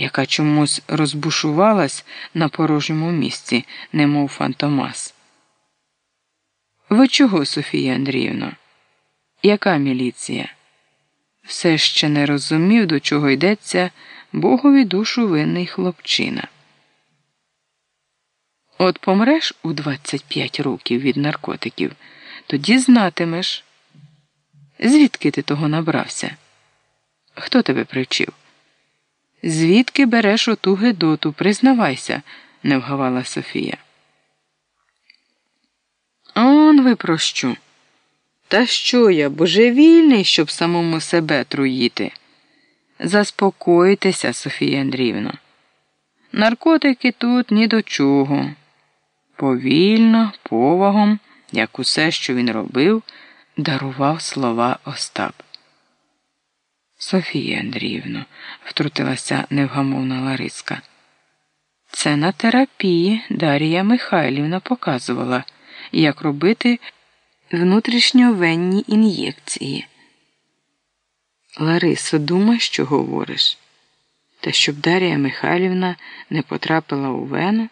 яка чомусь розбушувалась на порожньому місці, немов фантомас. Ви чого, Софія Андріївна? Яка міліція? Все ще не розумів, до чого йдеться богові душу винний хлопчина. От помреш у 25 років від наркотиків, тоді знатимеш. Звідки ти того набрався? Хто тебе привчив? Звідки береш оту Гедоту? Признавайся, не вгавала Софія. Он ви про що? Та що я, божевільний, щоб самому себе труїти? Заспокойтеся, Софія Андріївна. Наркотики тут ні до чого. Повільно, повагом, як усе, що він робив, дарував слова Остап. Софія Андріївно, втрутилася невгамовна Лариска. Це на терапії Дарія Михайлівна показувала, як робити внутрішньовенні ін'єкції. Ларисо, думай, що говориш. Та щоб Дарія Михайлівна не потрапила у вену,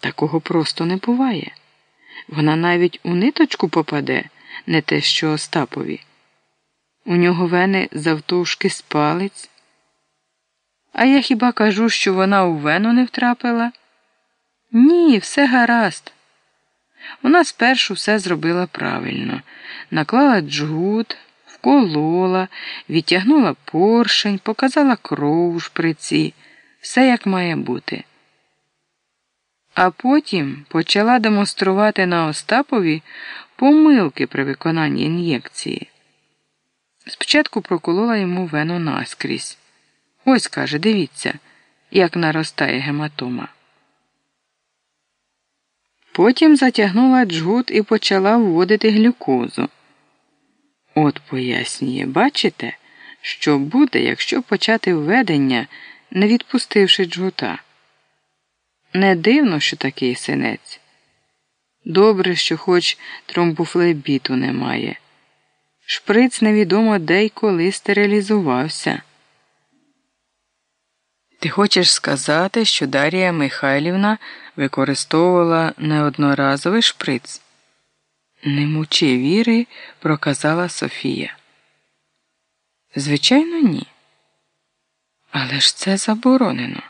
такого просто не буває. Вона навіть у ниточку попаде, не те що Остапові. У нього вени завтовшки з палець. А я хіба кажу, що вона у вену не втрапила? Ні, все гаразд. Вона спершу все зробила правильно, наклала джгут, вколола, відтягнула поршень, показала кров у шприці, все як має бути. А потім почала демонструвати на Остапові помилки при виконанні ін'єкції. Спочатку проколола йому вену наскрізь. Ось каже, дивіться, як наростає гематома. Потім затягнула джгут і почала вводити глюкозу. От пояснює, бачите, що буде, якщо почати введення, не відпустивши джгута. Не дивно, що такий синець. Добре, що хоч тромбофлебіту немає. Шприц невідомо де й коли стерилізувався. Ти хочеш сказати, що Дарія Михайлівна використовувала неодноразовий шприц? Не мучи віри, проказала Софія. Звичайно, ні. Але ж це заборонено.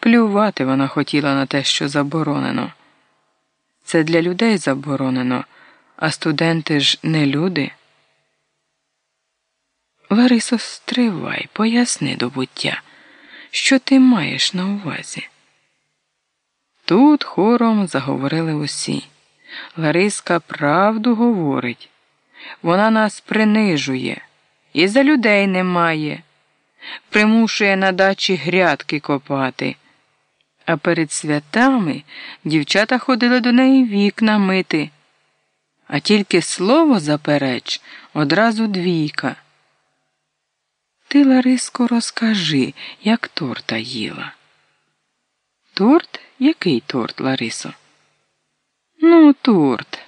Плювати вона хотіла на те, що заборонено. Це для людей заборонено, а студенти ж не люди. Ларисо, стривай, поясни до буття, що ти маєш на увазі. Тут хором заговорили усі. Лариска правду говорить. Вона нас принижує і за людей немає, примушує на дачі грядки копати. А перед святами дівчата ходили до неї вікна мити, а тільки слово запереч одразу двійка. Ти, Лариско, розкажи, як торта їла. Торт? Який торт, Ларисо? Ну, торт,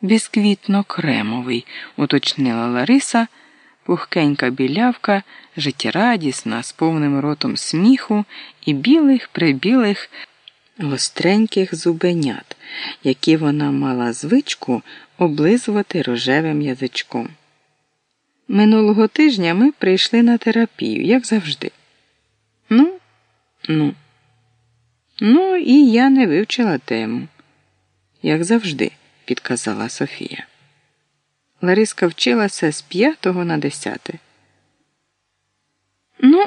бісквітно кремовий, уточнила Лариса, пухкенька білявка, життєрадісна, з повним ротом сміху і білих прибілих гостреньких зубенят, які вона мала звичку облизувати рожевим язичком. Минулого тижня ми прийшли на терапію, як завжди. Ну, ну. Ну, і я не вивчила тему, як завжди, підказала Софія. Лариска вчилася з п'ятого на десяте. Ну,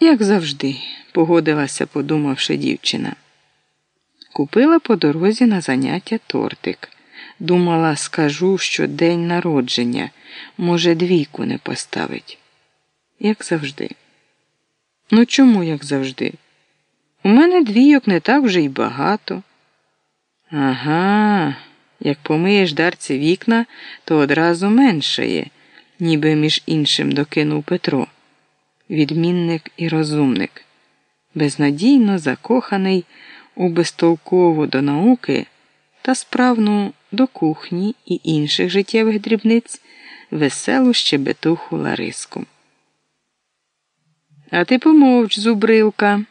як завжди, погодилася, подумавши дівчина. Купила по дорозі на заняття тортик. Думала, скажу, що день народження, може, двійку не поставить. Як завжди. Ну чому, як завжди? У мене двійок не так вже й багато. Ага, як помиєш дарці вікна, то одразу меншає, ніби між іншим докинув Петро. Відмінник і розумник, безнадійно закоханий у безтолкову до науки та справну до кухні і інших життєвих дрібниць веселу щебетуху Лариску. А ти помовч, зубрилка.